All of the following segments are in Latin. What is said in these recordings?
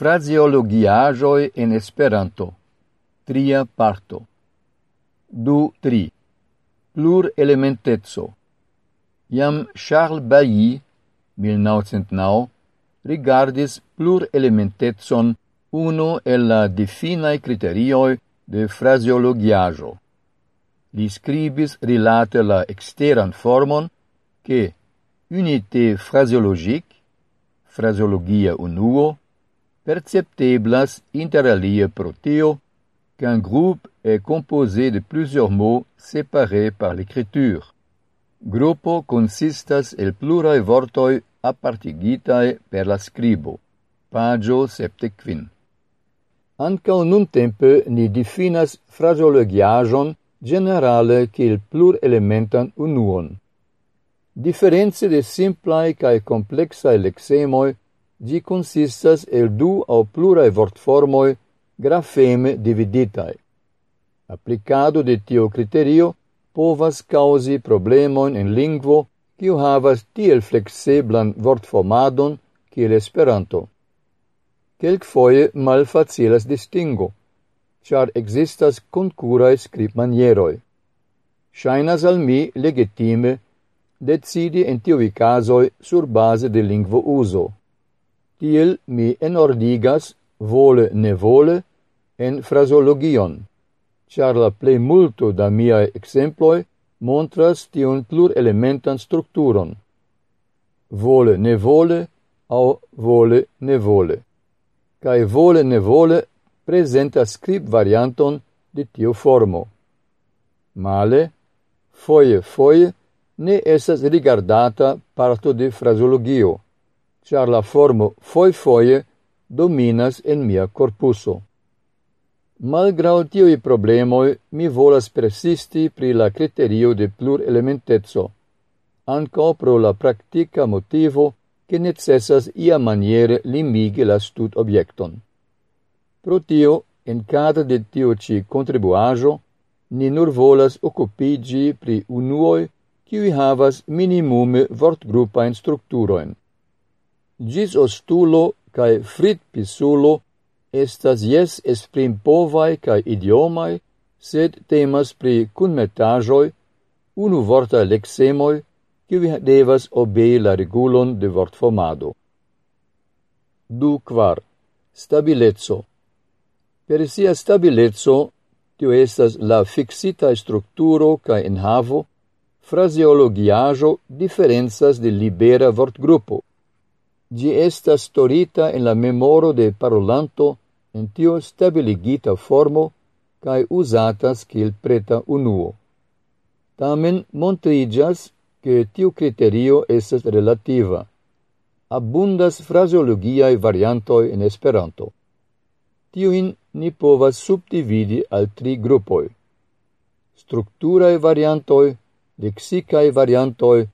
Fraseologiajoi en Esperanto. Tria parto. Du tri. Plur elementetso. Iam Charles Bailly, 1909, rigardis plur elementetson uno el la definaj kriterioj de fraseologiajo. Li scribis rilate la exteran formon che unité fraseologic, fraseologia unuo, percepteblas interalie pro teo qu'un groupe est composé de plusieurs mots séparés par l'écriture. Gruppo consistas el plurae vortoi apartigitae per la scribo. Pagio septequin. Anca unum tempe ni definas fragiologiagion generale cil plur elementan unuon. Differenze de simplae cae complexae lexemoi gi consistas el du au plurae vortformoi grafeme dividitae. Applicado de tio criterio povas causi problemon en lingvo kiu havas tiel flexeblan vortformadon kiel Esperanto. Quelcfoje malfacilas distingo, char existas concurae scripmanieroi. Shainas al mi legitime decidi en tiui casoi sur base de lingvo uso. Tiel mi enordigas, vole nevole, en frasologion, char la plei multo da miae exemploi montras tion plur elementan structuron. Vole ne vole au vole ne vole. Cae vole ne vole presenta script varianton de tiu formo. Male, foie foie, ne esas rigardata parto de frasologio char la formo foifoie dominas en mia corpuso. Malgrau tioi problemoi, mi volas persisti pri la criterio de plur elementezzo, anco pro la practica motivo che necessas ia maniere limigi la stud objecton. Pro tio, en cada de tio ci contribuajo, ni nur volas occupigi pri unuoi qui havas minimume vortgrupain structuroin gis ostulo cae fritpisulo estas jes esprimpovae cae idiomai, sed temas pri cunmetajoi, unu vorta lexemoi, kiwi devas obei la regulon de vortformado. Du quar. Stabilezzo. Per sia stabilezzo, tio estas la fixita strukturo cae enhavo, fraseologiajo differenzas de libera vortgrupo. Gi estas storita en la memoro de parolanto en tio stabiligita formo cae usatas kiel preta unuo. Tamen montrigas che tiu criterio estas relativa. Abundas fraseologiae variantoi in Esperanto. Tiuin ni povas subdividi al tri gruppoi. Structurae variantoi, lexicae variantoi,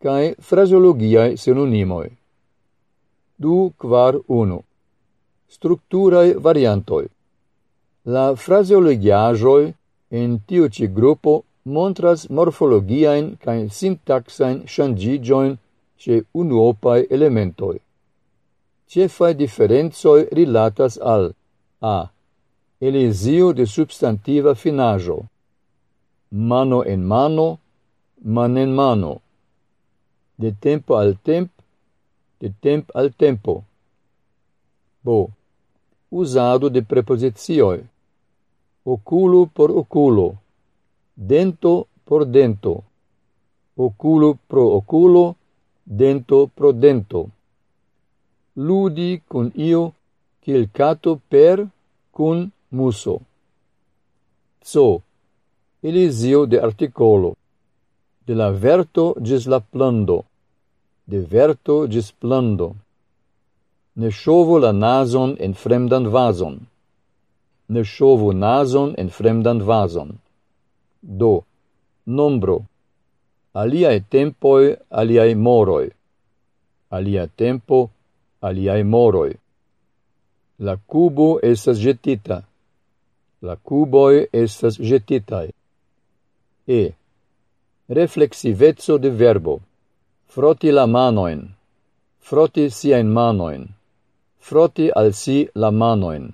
cae fraseologiae synonimoi du quar unu. Structurae variantoi. La fraseologiajoi in tiu ci gruppo montras morfologiaen cae syntaxaen shangigioin ce unuopae elementoi. Cefae differenzoi rilatas al a. Elisio de substantiva finajo. Mano en mano, man en mano. De tempo al tempo de temp al tempo. Bo. Usado de preposizioi. Oculo por oculo. Dento por dento. Oculo pro oculo, dento pro dento. Ludi cun io, quil cato per cun muso. So, elisio de articolo, de la verto gis la plando de verto gis plando. Ne shovu la nason en fremdan vason. Ne shovu nason en fremdan vason. Do, nombro. Aliae tempoi, aliae moroi. Alia tempo, aliae moroi. La cubo estas jetita. La cuboi estas jetitai. E. Reflexivezzo de verbo. Froti la manoin. Froti siain manoin. Froti al si la manoin.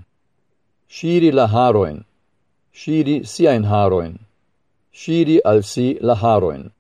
Shiri la haroin. Shiri siain haroin. Shiri al si la haroin.